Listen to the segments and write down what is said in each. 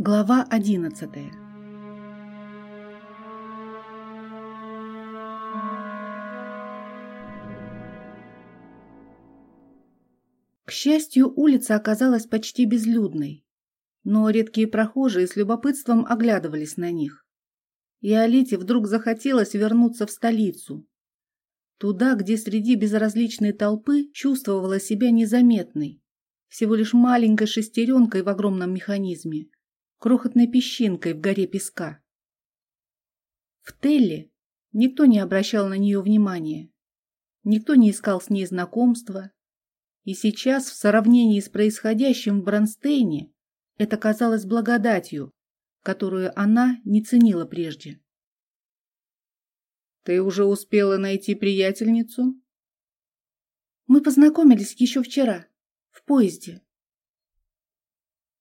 Глава одиннадцатая К счастью, улица оказалась почти безлюдной, но редкие прохожие с любопытством оглядывались на них. И Алите вдруг захотелось вернуться в столицу, туда, где среди безразличной толпы чувствовала себя незаметной, всего лишь маленькой шестеренкой в огромном механизме, крохотной песчинкой в горе песка. В Телле никто не обращал на нее внимания, никто не искал с ней знакомства, и сейчас в сравнении с происходящим в Бронстейне это казалось благодатью, которую она не ценила прежде. «Ты уже успела найти приятельницу?» «Мы познакомились еще вчера, в поезде»,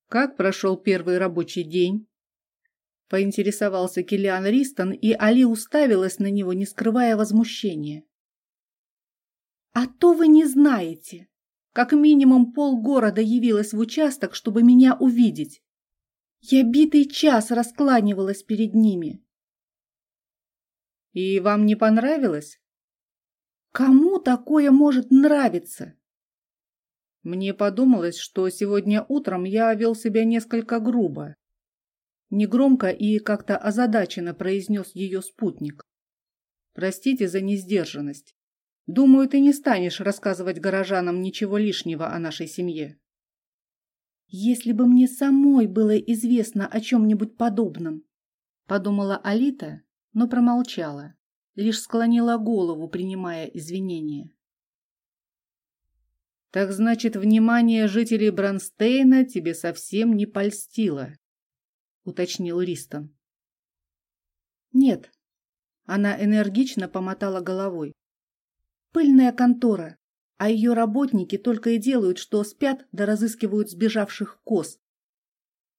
«Как прошел первый рабочий день?» Поинтересовался Киллиан Ристон, и Али уставилась на него, не скрывая возмущения. «А то вы не знаете. Как минимум полгорода явилась в участок, чтобы меня увидеть. Я битый час раскланивалась перед ними». «И вам не понравилось?» «Кому такое может нравиться?» Мне подумалось, что сегодня утром я вел себя несколько грубо. Негромко и как-то озадаченно произнес ее спутник. Простите за несдержанность. Думаю, ты не станешь рассказывать горожанам ничего лишнего о нашей семье. Если бы мне самой было известно о чем-нибудь подобном, подумала Алита, но промолчала, лишь склонила голову, принимая извинения. Так значит, внимание жителей Бронстейна тебе совсем не польстило, уточнил Ристон. Нет. Она энергично помотала головой. Пыльная контора, а ее работники только и делают, что спят да разыскивают сбежавших коз.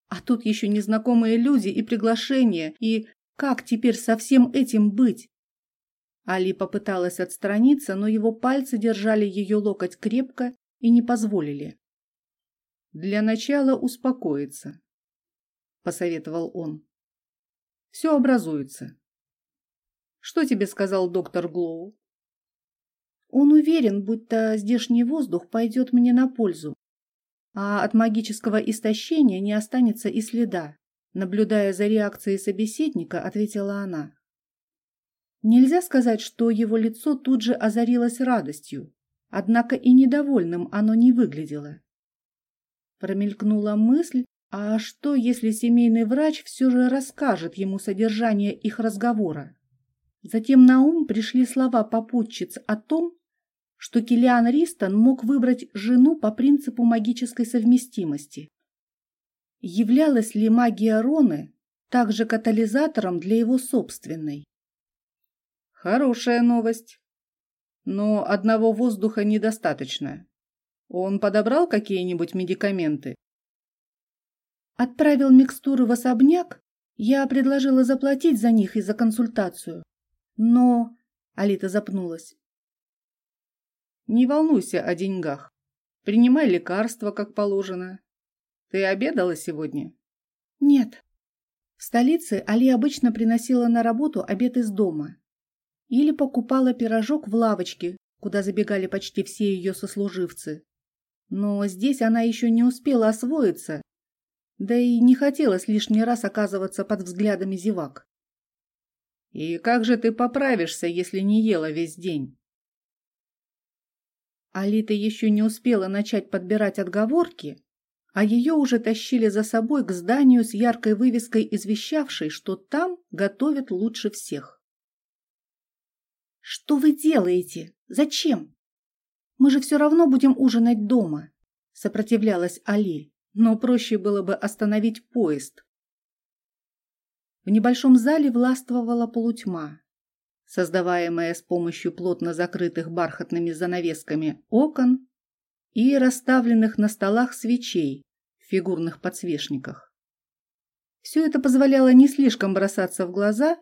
А тут еще незнакомые люди и приглашения, и как теперь со всем этим быть? Али попыталась отстраниться, но его пальцы держали ее локоть крепко и не позволили. «Для начала успокоиться», — посоветовал он. «Все образуется». «Что тебе сказал доктор Глоу?» «Он уверен, будто здешний воздух пойдет мне на пользу, а от магического истощения не останется и следа», наблюдая за реакцией собеседника, ответила она. Нельзя сказать, что его лицо тут же озарилось радостью. Однако и недовольным оно не выглядело. Промелькнула мысль, а что, если семейный врач все же расскажет ему содержание их разговора? Затем на ум пришли слова попутчиц о том, что Килиан Ристон мог выбрать жену по принципу магической совместимости. Являлась ли магия Роны также катализатором для его собственной? Хорошая новость, но одного воздуха недостаточно. Он подобрал какие-нибудь медикаменты? Отправил микстуры в особняк. Я предложила заплатить за них и за консультацию. Но... Алита запнулась. Не волнуйся о деньгах. Принимай лекарства, как положено. Ты обедала сегодня? Нет. В столице Али обычно приносила на работу обед из дома. Или покупала пирожок в лавочке, куда забегали почти все ее сослуживцы. Но здесь она еще не успела освоиться, да и не хотелось лишний раз оказываться под взглядами зевак. «И как же ты поправишься, если не ела весь день?» Алита еще не успела начать подбирать отговорки, а ее уже тащили за собой к зданию с яркой вывеской, извещавшей, что там готовят лучше всех. «Что вы делаете? Зачем? Мы же все равно будем ужинать дома», – сопротивлялась Али, но проще было бы остановить поезд. В небольшом зале властвовала полутьма, создаваемая с помощью плотно закрытых бархатными занавесками окон и расставленных на столах свечей в фигурных подсвечниках. Все это позволяло не слишком бросаться в глаза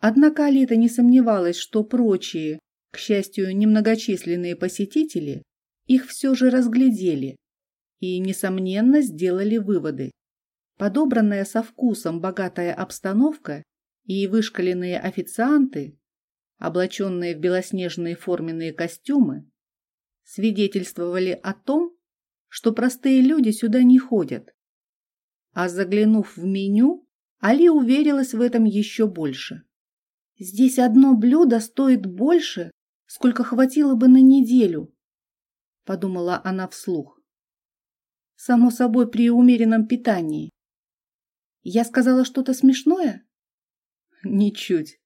Однако Алита не сомневалась, что прочие, к счастью, немногочисленные посетители, их все же разглядели и, несомненно, сделали выводы. Подобранная со вкусом богатая обстановка и вышкаленные официанты, облаченные в белоснежные форменные костюмы, свидетельствовали о том, что простые люди сюда не ходят. А заглянув в меню, Али уверилась в этом еще больше. Здесь одно блюдо стоит больше, сколько хватило бы на неделю, подумала она вслух. Само собой, при умеренном питании. Я сказала что-то смешное? Ничуть.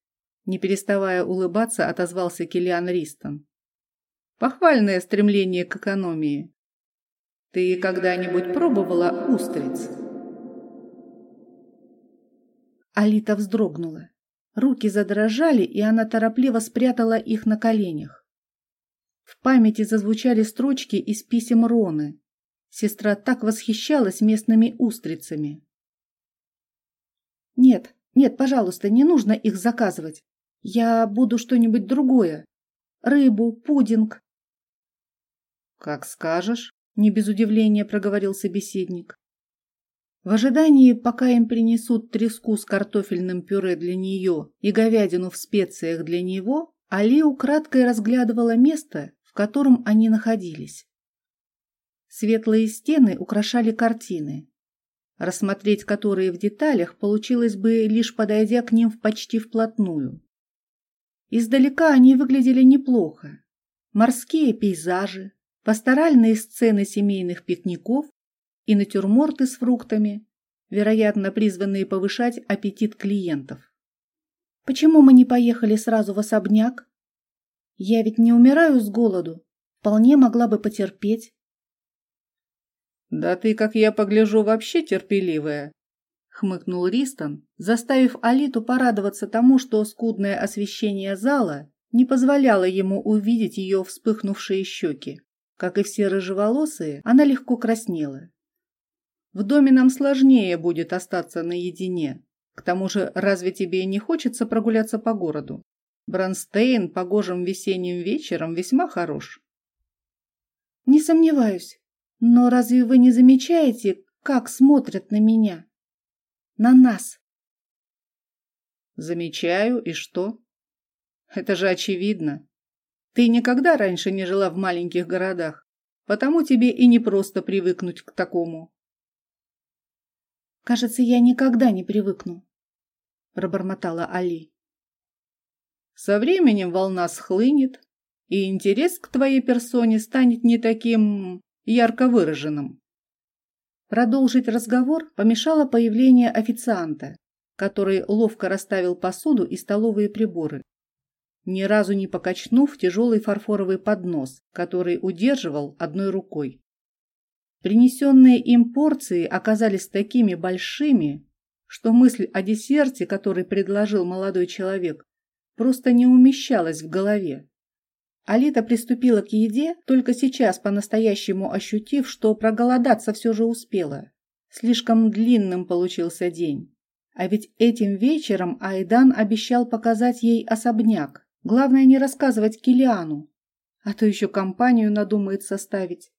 Не переставая улыбаться, отозвался Килиан Ристон. Похвальное стремление к экономии. Ты когда-нибудь пробовала устриц? Алита вздрогнула. Руки задрожали, и она торопливо спрятала их на коленях. В памяти зазвучали строчки из писем Роны. Сестра так восхищалась местными устрицами. «Нет, нет, пожалуйста, не нужно их заказывать. Я буду что-нибудь другое. Рыбу, пудинг». «Как скажешь», — не без удивления проговорил собеседник. В ожидании, пока им принесут треску с картофельным пюре для нее и говядину в специях для него, Али украдкой разглядывала место, в котором они находились. Светлые стены украшали картины, рассмотреть которые в деталях получилось бы, лишь подойдя к ним почти вплотную. Издалека они выглядели неплохо. Морские пейзажи, пасторальные сцены семейных пикников и натюрморты с фруктами, вероятно, призванные повышать аппетит клиентов. Почему мы не поехали сразу в особняк? Я ведь не умираю с голоду, вполне могла бы потерпеть. Да ты, как я погляжу, вообще терпеливая, хмыкнул Ристон, заставив Алиту порадоваться тому, что скудное освещение зала не позволяло ему увидеть ее вспыхнувшие щеки. Как и все рыжеволосые, она легко краснела. В доме нам сложнее будет остаться наедине. К тому же, разве тебе не хочется прогуляться по городу? Бронстейн погожим весенним вечером весьма хорош. Не сомневаюсь. Но разве вы не замечаете, как смотрят на меня? На нас? Замечаю, и что? Это же очевидно. Ты никогда раньше не жила в маленьких городах, потому тебе и не просто привыкнуть к такому. Кажется, я никогда не привыкну, пробормотала Али. Со временем волна схлынет, и интерес к твоей персоне станет не таким ярко выраженным. Продолжить разговор помешало появление официанта, который ловко расставил посуду и столовые приборы, ни разу не покачнув тяжелый фарфоровый поднос, который удерживал одной рукой. Принесенные им порции оказались такими большими, что мысль о десерте, который предложил молодой человек, просто не умещалась в голове. Алита приступила к еде, только сейчас по-настоящему ощутив, что проголодаться все же успела. Слишком длинным получился день. А ведь этим вечером Айдан обещал показать ей особняк. Главное не рассказывать Килиану, а то еще компанию надумает составить.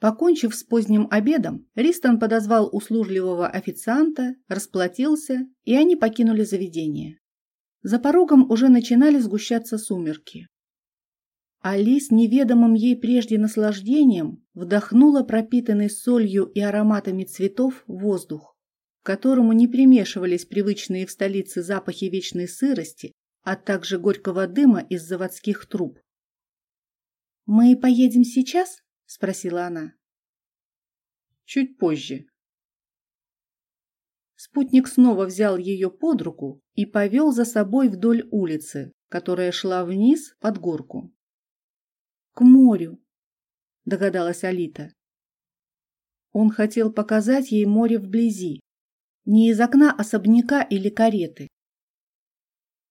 Покончив с поздним обедом, Ристон подозвал услужливого официанта, расплатился, и они покинули заведение. За порогом уже начинали сгущаться сумерки. Али с неведомым ей прежде наслаждением вдохнула пропитанный солью и ароматами цветов воздух, к которому не примешивались привычные в столице запахи вечной сырости, а также горького дыма из заводских труб. «Мы поедем сейчас?» — спросила она. «Чуть позже». Спутник снова взял ее под руку и повел за собой вдоль улицы, которая шла вниз под горку. «К морю», — догадалась Алита. Он хотел показать ей море вблизи, не из окна особняка или кареты.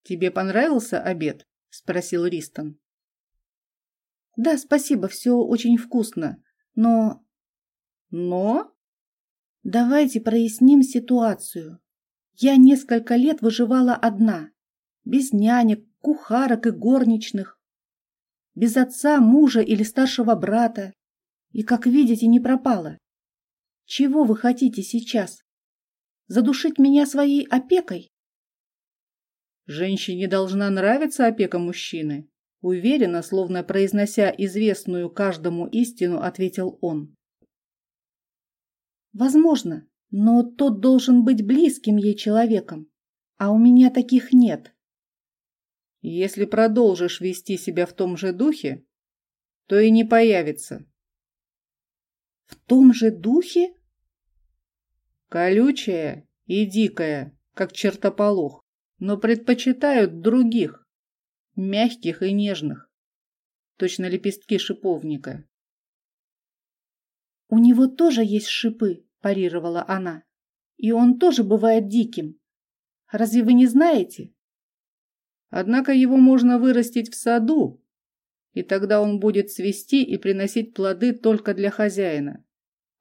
«Тебе понравился обед?» — спросил Ристон. Да, спасибо, все очень вкусно. Но... Но? Давайте проясним ситуацию. Я несколько лет выживала одна. Без нянек, кухарок и горничных. Без отца, мужа или старшего брата. И, как видите, не пропала. Чего вы хотите сейчас? Задушить меня своей опекой? Женщине должна нравиться опека мужчины. Уверенно, словно произнося известную каждому истину, ответил он. Возможно, но тот должен быть близким ей человеком, а у меня таких нет. Если продолжишь вести себя в том же духе, то и не появится. В том же духе? Колючая и дикая, как чертополох, но предпочитают других, мягких и нежных, точно лепестки шиповника. У него тоже есть шипы, парировала она. И он тоже бывает диким. Разве вы не знаете? Однако его можно вырастить в саду, и тогда он будет цвести и приносить плоды только для хозяина.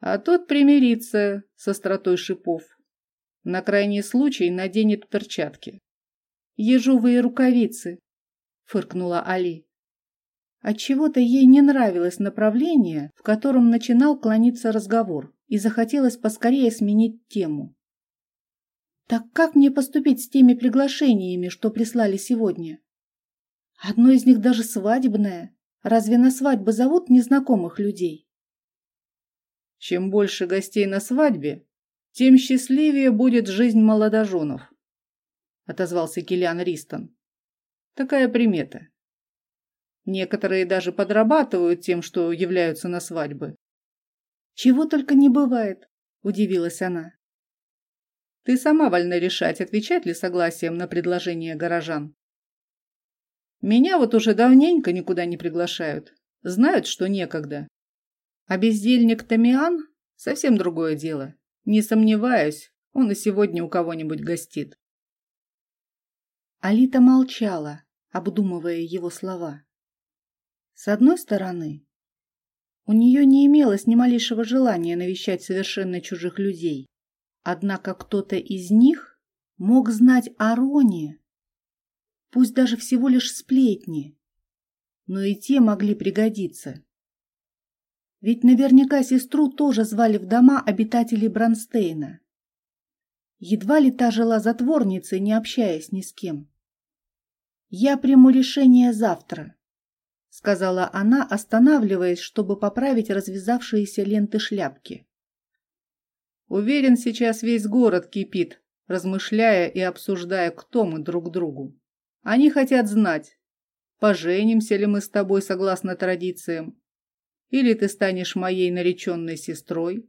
А тот примирится с остротой шипов. На крайний случай наденет перчатки. «Ежовые рукавицы», — фыркнула Али. Отчего-то ей не нравилось направление, в котором начинал клониться разговор, и захотелось поскорее сменить тему. Так как мне поступить с теми приглашениями, что прислали сегодня? Одно из них даже свадебное. Разве на свадьбы зовут незнакомых людей? Чем больше гостей на свадьбе, тем счастливее будет жизнь молодоженов, отозвался Килиан Ристон. Такая примета. Некоторые даже подрабатывают тем, что являются на свадьбы. Чего только не бывает, удивилась она. Ты сама вольна решать, отвечать ли согласием на предложение горожан. Меня вот уже давненько никуда не приглашают. Знают, что некогда. А бездельник Тамиан – совсем другое дело. Не сомневаюсь, он и сегодня у кого-нибудь гостит. Алита молчала, обдумывая его слова. С одной стороны, у нее не имелось ни малейшего желания навещать совершенно чужих людей. Однако кто-то из них мог знать о Роне, пусть даже всего лишь сплетни, но и те могли пригодиться. Ведь наверняка сестру тоже звали в дома обитатели Бронстейна. Едва ли та жила затворницей, не общаясь ни с кем. «Я приму решение завтра», — сказала она, останавливаясь, чтобы поправить развязавшиеся ленты шляпки. Уверен, сейчас весь город кипит, размышляя и обсуждая, кто мы друг другу. Они хотят знать, поженимся ли мы с тобой согласно традициям, или ты станешь моей нареченной сестрой.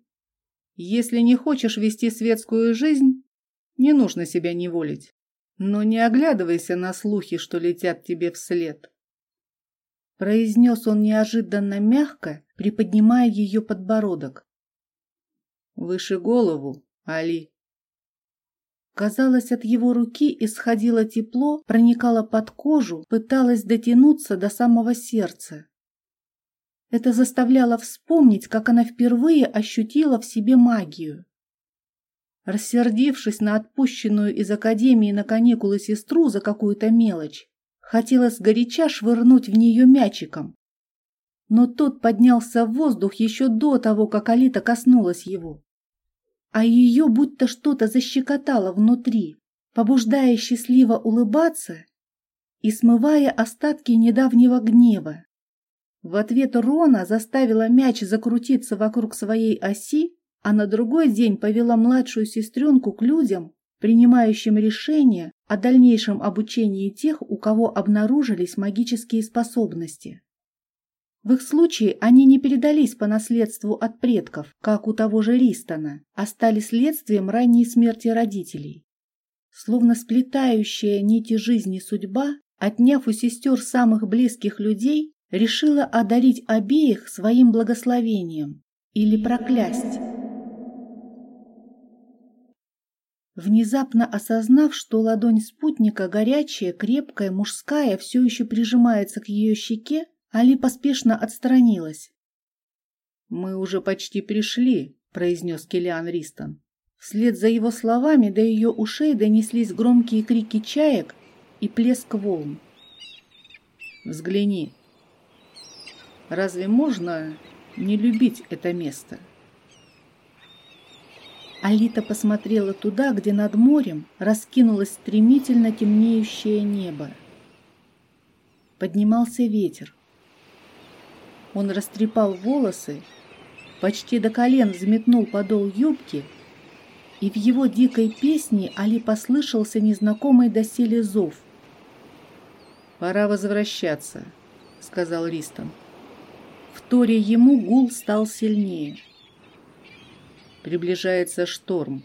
Если не хочешь вести светскую жизнь, не нужно себя неволить, но не оглядывайся на слухи, что летят тебе вслед. Произнес он неожиданно мягко, приподнимая ее подбородок. Выше голову, Али. Казалось, от его руки исходило тепло, проникало под кожу, пыталось дотянуться до самого сердца. Это заставляло вспомнить, как она впервые ощутила в себе магию. Рассердившись на отпущенную из академии на каникулы сестру за какую-то мелочь, хотелось горяча швырнуть в нее мячиком. Но тот поднялся в воздух еще до того, как Алита коснулась его а ее будто что-то защекотало внутри, побуждая счастливо улыбаться и смывая остатки недавнего гнева. В ответ Рона заставила мяч закрутиться вокруг своей оси, а на другой день повела младшую сестренку к людям, принимающим решение о дальнейшем обучении тех, у кого обнаружились магические способности. В их случае они не передались по наследству от предков, как у того же Ристона, а стали следствием ранней смерти родителей. Словно сплетающая нити жизни судьба, отняв у сестер самых близких людей, решила одарить обеих своим благословением или проклясть. Внезапно осознав, что ладонь спутника горячая, крепкая, мужская, все еще прижимается к ее щеке, Али поспешно отстранилась. «Мы уже почти пришли», — произнес Киллиан Ристон. Вслед за его словами до ее ушей донеслись громкие крики чаек и плеск волн. «Взгляни. Разве можно не любить это место?» Алита посмотрела туда, где над морем раскинулось стремительно темнеющее небо. Поднимался ветер. Он растрепал волосы, почти до колен взметнул подол юбки, и в его дикой песне Али послышался незнакомый доселе зов. «Пора возвращаться», — сказал Ристон. В торе ему гул стал сильнее. Приближается шторм.